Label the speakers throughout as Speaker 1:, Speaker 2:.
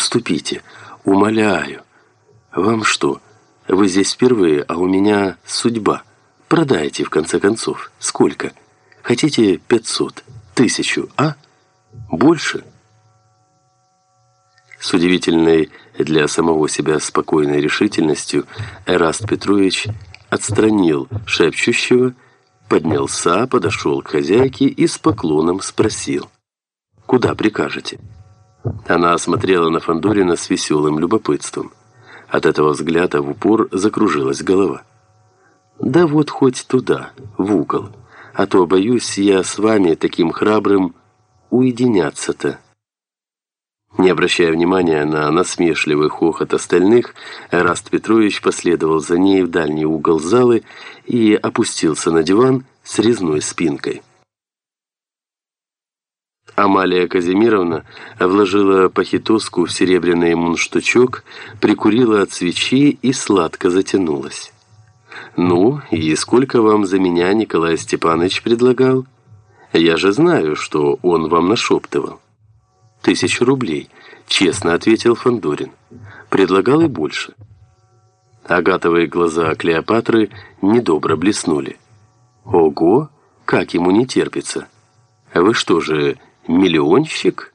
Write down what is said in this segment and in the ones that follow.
Speaker 1: уступите, умоляю. Вам что, вы здесь впервые, а у меня судьба. Продайте, в конце концов. Сколько? Хотите пятьсот, тысячу, а? Больше?» С удивительной для самого себя спокойной решительностью Эраст Петрович отстранил шепчущего, поднялся, подошел к хозяйке и с поклоном спросил. «Куда прикажете?» Она осмотрела на Фандорина с веселым любопытством. От этого взгляда в упор закружилась голова. «Да вот хоть туда, в угол, а то, боюсь, я с вами таким храбрым уединяться-то». Не обращая внимания на насмешливый хохот остальных, Раст Петрович последовал за ней в дальний угол залы и опустился на диван с резной спинкой. Амалия Казимировна вложила похитоску в серебряный мундштучок, прикурила от свечи и сладко затянулась. «Ну, и сколько вам за меня Николай Степанович предлагал? Я же знаю, что он вам нашептывал». «Тысячу рублей», — честно ответил Фандорин. «Предлагал и больше». Агатовые глаза Клеопатры недобро блеснули. «Ого, как ему не терпится! Вы что же, миллионщик?»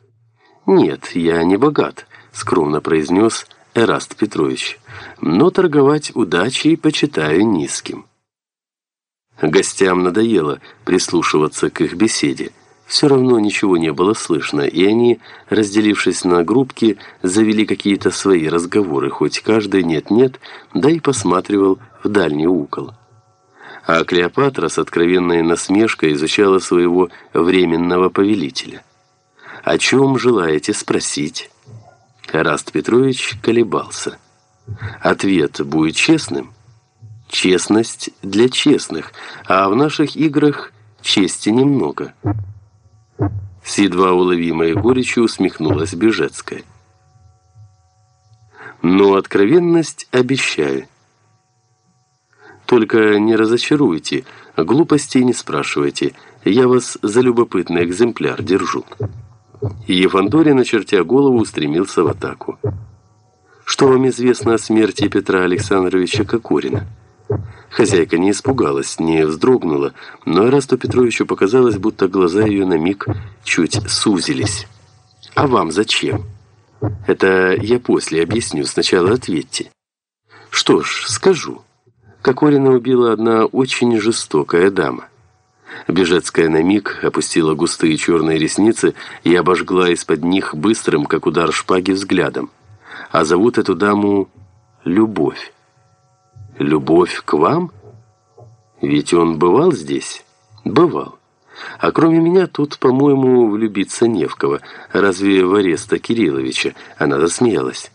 Speaker 1: «Нет, я не богат», — скромно произнес Эраст Петрович. «Но торговать удачей почитаю низким». Гостям надоело прислушиваться к их беседе. Все равно ничего не было слышно, и они, разделившись на группки, завели какие-то свои разговоры, хоть каждый нет-нет, да и посматривал в дальний угол. А Клеопатра с откровенной насмешкой изучала своего временного повелителя. «О чем желаете спросить?» Раст Петрович колебался. «Ответ будет честным?» «Честность для честных, а в наших играх чести немного». С едва уловимой горечью усмехнулась Бежецкая. «Но откровенность обещаю. Только не разочаруйте, глупостей не спрашивайте, я вас за любопытный экземпляр держу». И Ефандорин, очертя голову, устремился в атаку. «Что вам известно о смерти Петра Александровича Кокорина?» Хозяйка не испугалась, не вздрогнула, но Арасту Петровичу показалось, будто глаза ее на миг чуть сузились. «А вам зачем?» «Это я после объясню, сначала ответьте». «Что ж, скажу. Кокорина убила одна очень жестокая дама». Бежецкая на миг опустила густые черные ресницы и обожгла из-под них быстрым, как удар шпаги, взглядом. А зовут эту даму Любовь. Любовь к вам? Ведь он бывал здесь? Бывал. А кроме меня тут, по-моему, влюбиться не в кого. Разве в Ареста Кирилловича? Она засмеялась.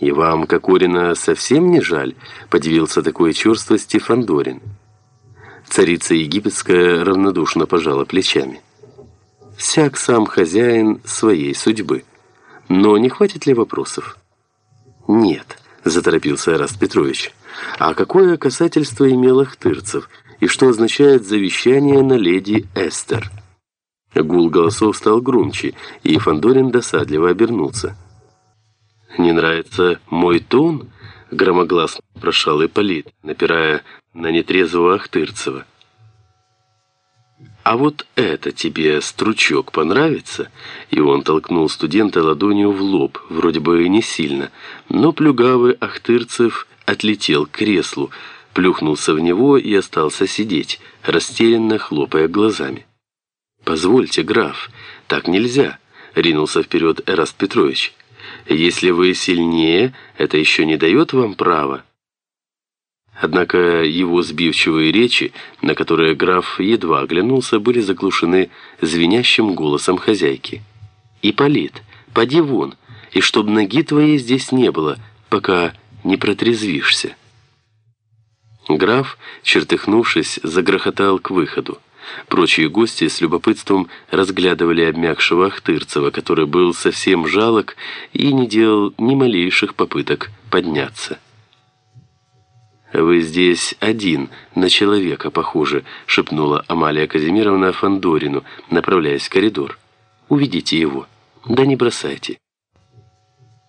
Speaker 1: «И вам, Кокорина, совсем не жаль?» – подивился такой черствости Фандорин. Царица египетская равнодушно пожала плечами. «Всяк сам хозяин своей судьбы. Но не хватит ли вопросов?» «Нет», – заторопился Араст Петрович. А какое касательство имел Ахтырцев, и что означает завещание на леди Эстер? Гул голосов стал громче, и Фандорин досадливо обернулся. «Не нравится мой тон?» — громогласно прошал Ипполит, напирая на нетрезвого Ахтырцева. «А вот это тебе, стручок, понравится?» И он толкнул студента ладонью в лоб, вроде бы и не сильно, но плюгавый Ахтырцев отлетел к креслу, плюхнулся в него и остался сидеть, растерянно хлопая глазами. «Позвольте, граф, так нельзя», — ринулся вперед Эраст Петрович. «Если вы сильнее, это еще не дает вам права». Однако его сбивчивые речи, на которые граф едва оглянулся, были заглушены звенящим голосом хозяйки. «Ипполит, поди вон, и чтоб ноги твоей здесь не было, пока не протрезвишься». Граф, чертыхнувшись, загрохотал к выходу. Прочие гости с любопытством разглядывали обмякшего Ахтырцева, который был совсем жалок и не делал ни малейших попыток подняться. «Вы здесь один, на человека похоже», — шепнула Амалия Казимировна Фандорину, направляясь в коридор. «Уведите его. Да не бросайте».